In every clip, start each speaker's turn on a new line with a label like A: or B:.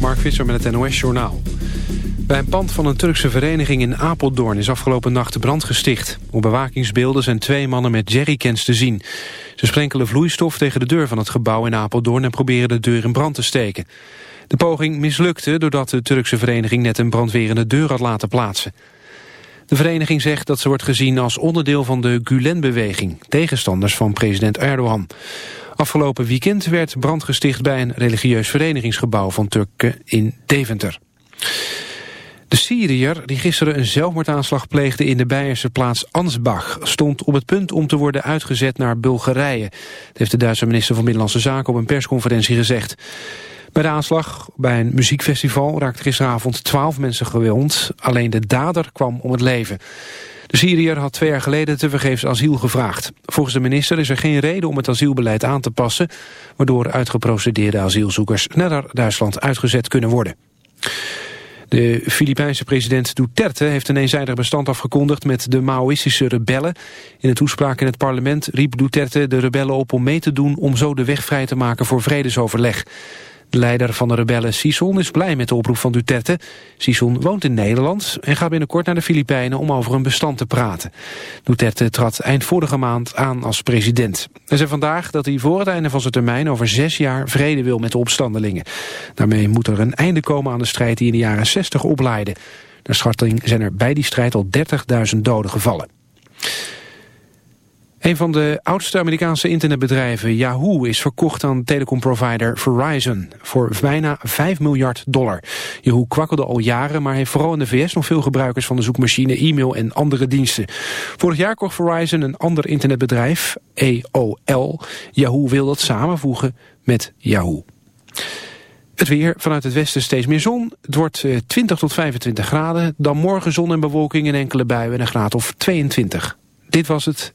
A: Mark Visser met het NOS-journaal. Bij een pand van een Turkse vereniging in Apeldoorn is afgelopen nacht de brand gesticht. Op bewakingsbeelden zijn twee mannen met jerrycans te zien. Ze sprenkelen vloeistof tegen de deur van het gebouw in Apeldoorn en proberen de deur in brand te steken. De poging mislukte doordat de Turkse vereniging net een brandwerende deur had laten plaatsen. De vereniging zegt dat ze wordt gezien als onderdeel van de Gulen-beweging, tegenstanders van president Erdogan. Afgelopen weekend werd brand gesticht bij een religieus verenigingsgebouw van Turken in Deventer. De Syriër, die gisteren een zelfmoordaanslag pleegde in de Beierse plaats Ansbach, stond op het punt om te worden uitgezet naar Bulgarije. Dat heeft de Duitse minister van Binnenlandse Zaken op een persconferentie gezegd. Bij de aanslag bij een muziekfestival raakten gisteravond twaalf mensen gewond. Alleen de dader kwam om het leven. De Syriër had twee jaar geleden tevergeefs asiel gevraagd. Volgens de minister is er geen reden om het asielbeleid aan te passen... waardoor uitgeprocedeerde asielzoekers naar Duitsland uitgezet kunnen worden. De Filipijnse president Duterte heeft een eenzijdig bestand afgekondigd met de Maoïstische rebellen. In een toespraak in het parlement riep Duterte de rebellen op om mee te doen om zo de weg vrij te maken voor vredesoverleg. De leider van de rebellen Sison is blij met de oproep van Duterte. Sison woont in Nederland en gaat binnenkort naar de Filipijnen om over een bestand te praten. Duterte trad eind vorige maand aan als president. Hij zei vandaag dat hij voor het einde van zijn termijn over zes jaar vrede wil met de opstandelingen. Daarmee moet er een einde komen aan de strijd die in de jaren 60 oplaaide. Naar schatting zijn er bij die strijd al 30.000 doden gevallen. Een van de oudste Amerikaanse internetbedrijven, Yahoo, is verkocht aan telecomprovider Verizon voor bijna 5 miljard dollar. Yahoo kwakkelde al jaren, maar heeft vooral in de VS nog veel gebruikers van de zoekmachine, e-mail en andere diensten. Vorig jaar kocht Verizon een ander internetbedrijf, AOL. Yahoo wil dat samenvoegen met Yahoo. Het weer, vanuit het westen steeds meer zon. Het wordt 20 tot 25 graden. Dan morgen zon en bewolking in enkele buien en een graad of 22. Dit was het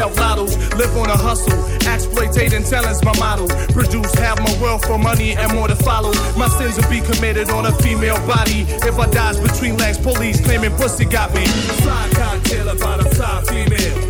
B: Live on a hustle, exploitating talent's my model. Produce half my wealth for money and more to follow. My sins will be committed on a female body. If I dies between legs, police claiming pussy got me. Fly cocktail about a fly female.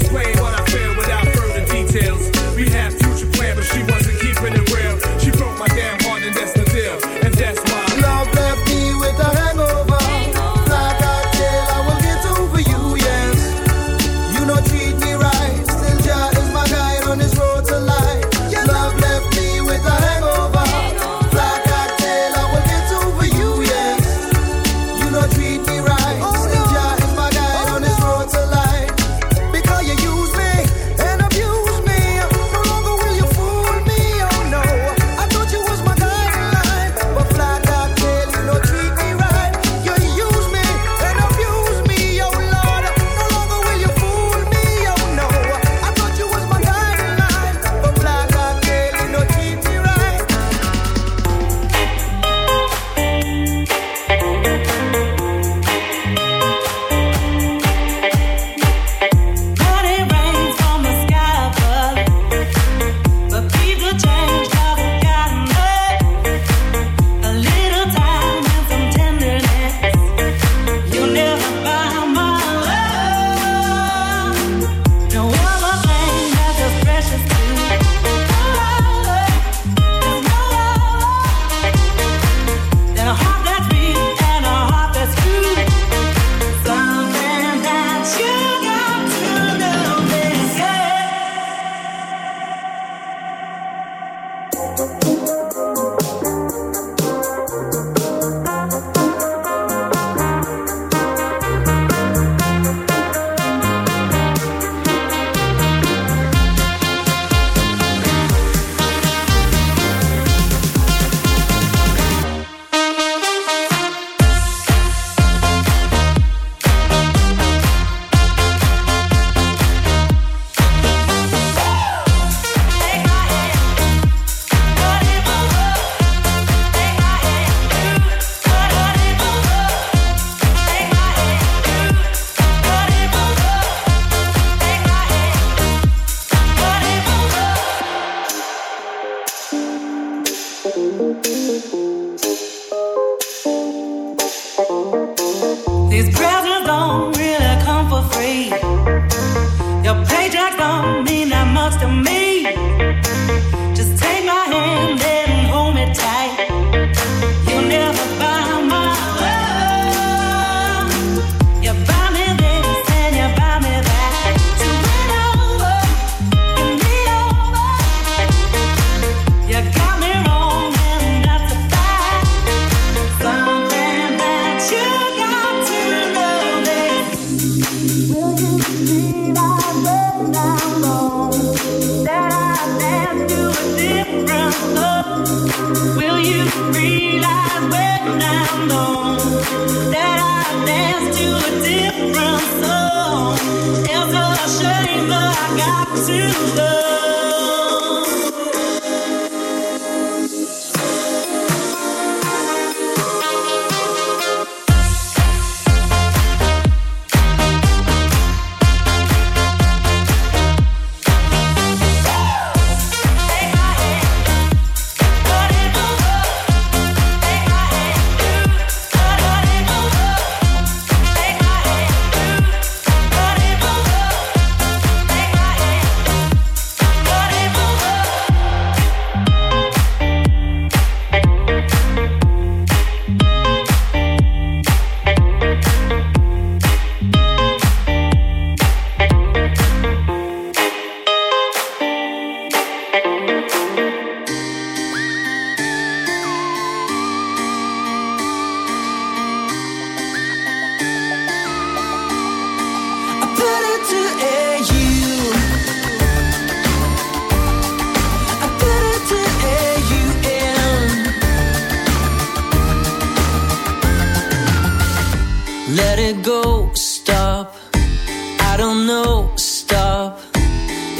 B: don't know, stop.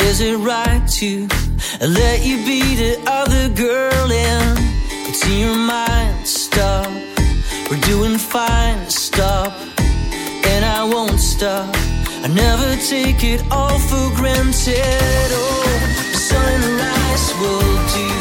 B: Is it right to let you be the
C: other girl in? It's in your mind, stop. We're doing fine, stop. And I won't stop. I never take it all for granted. Oh, sunrise will do.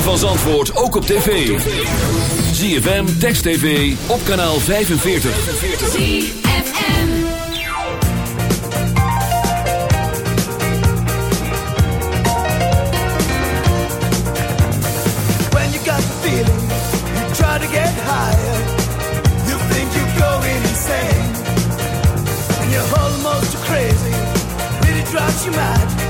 D: ritme van antwoord ook op tv. ZFM, Text TV, op kanaal 45. When you got the feeling, you try to get higher. You think you're going insane. And you're almost crazy, really drives you mad.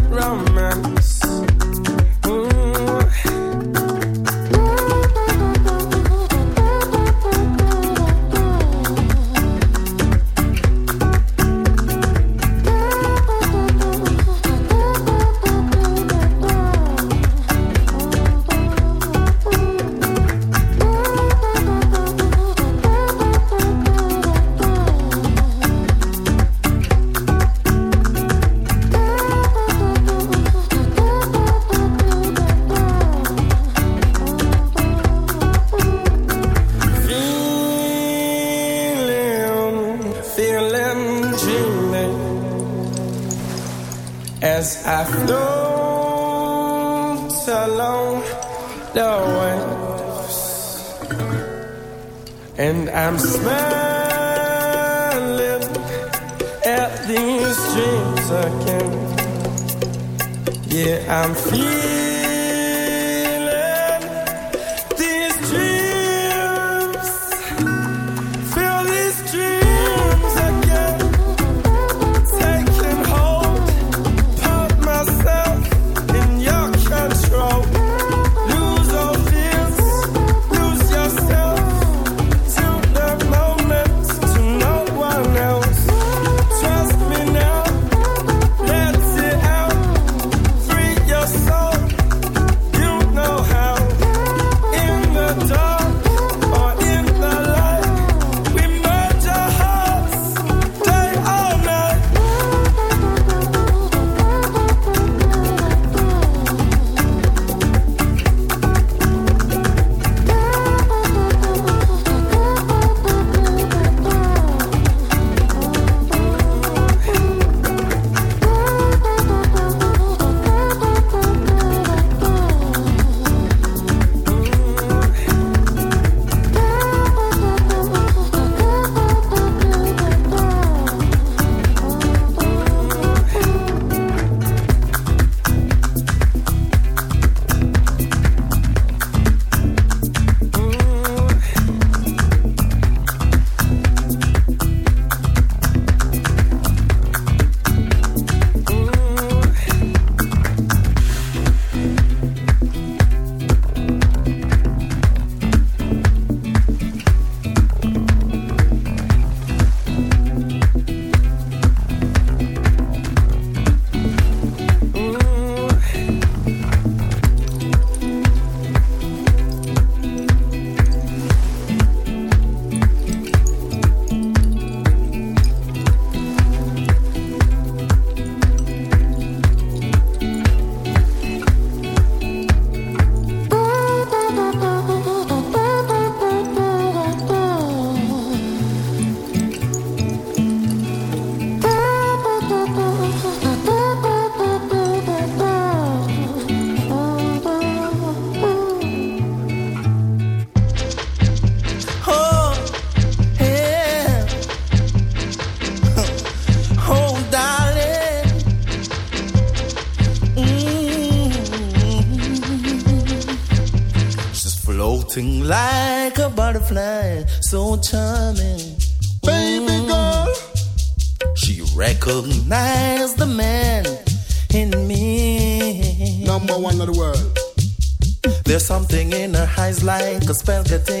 E: so charming. Baby girl, she recognized the man in me.
F: Number one of the world.
E: There's something in her eyes like a spell getting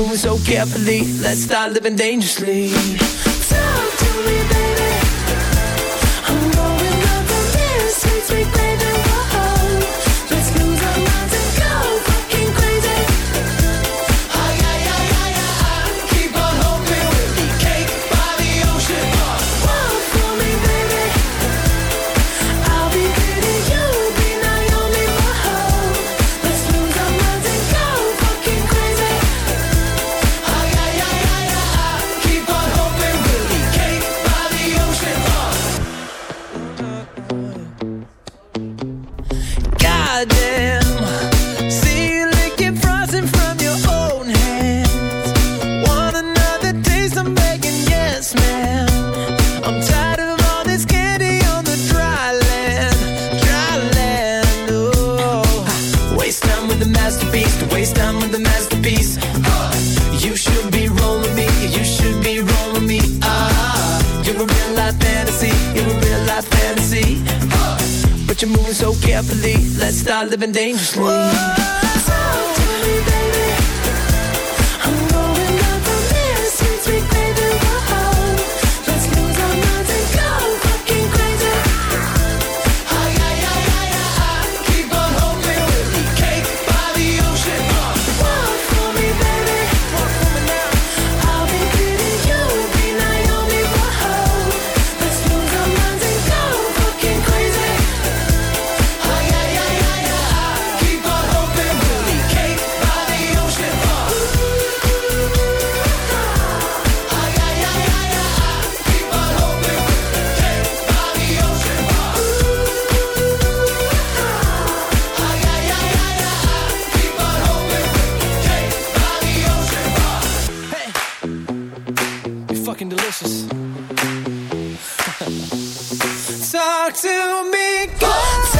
G: moving so carefully. Let's start living dangerously. talk to me. Go.